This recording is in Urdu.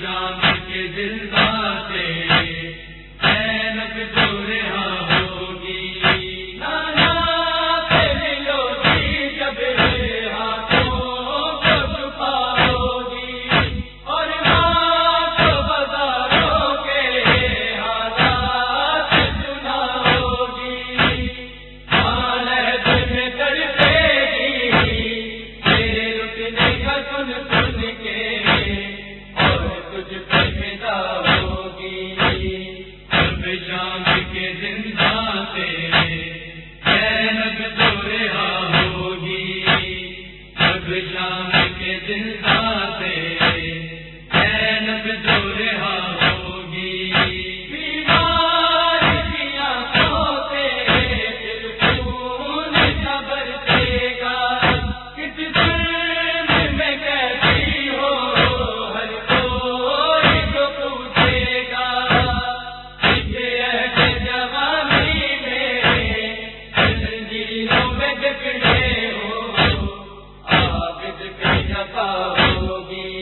جان کے دل باتیں۔ لگا ہوگی